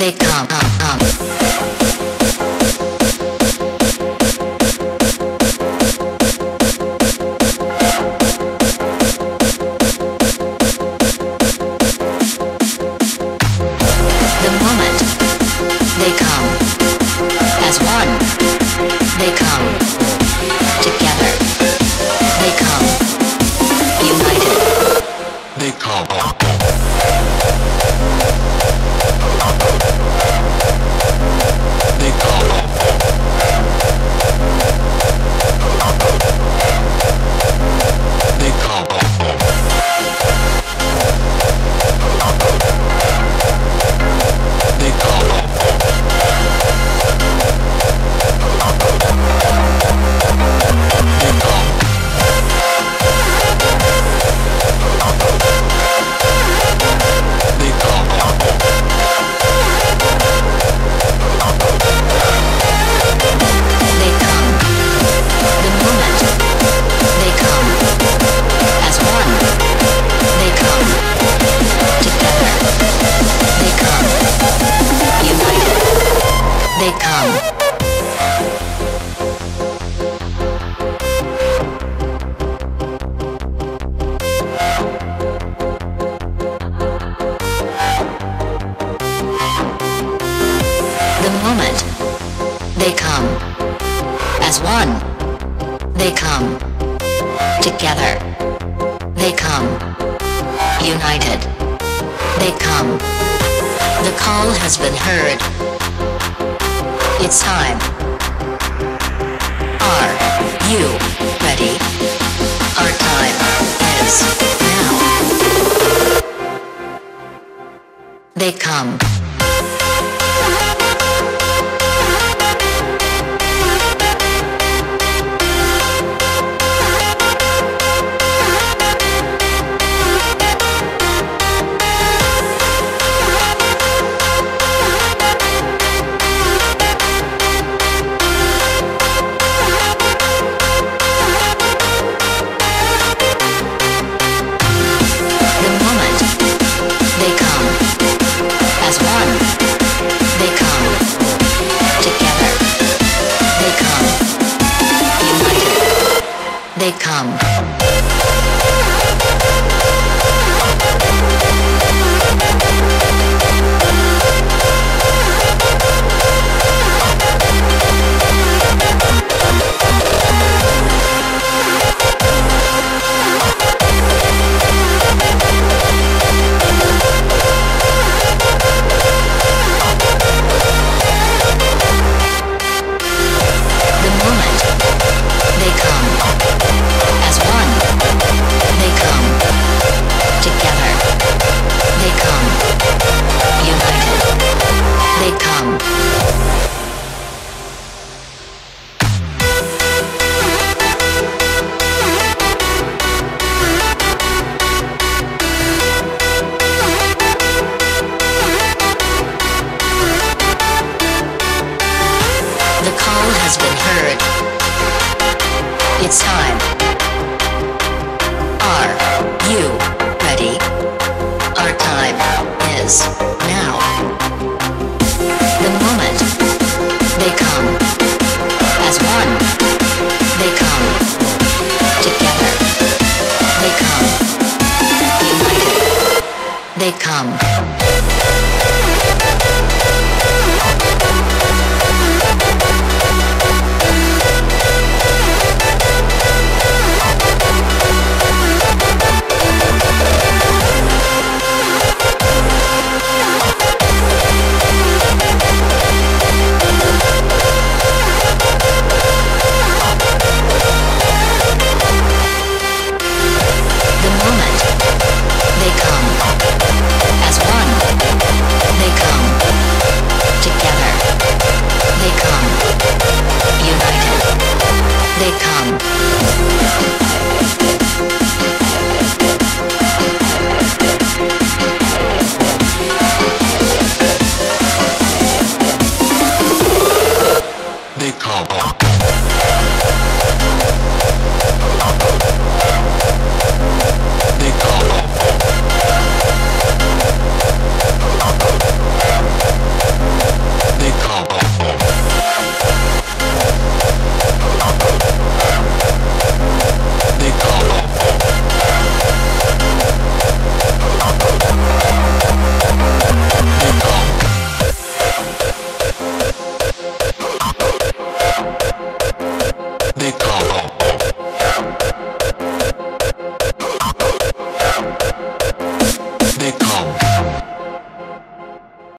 They come, come. As one. They come together. They come united. They come. The call has been heard. It's time. Are you ready? Our time is now. They come. Come. Has been heard. It's time. Are you ready? Our time is now. The moment they come as one, they come together. They come united. They come.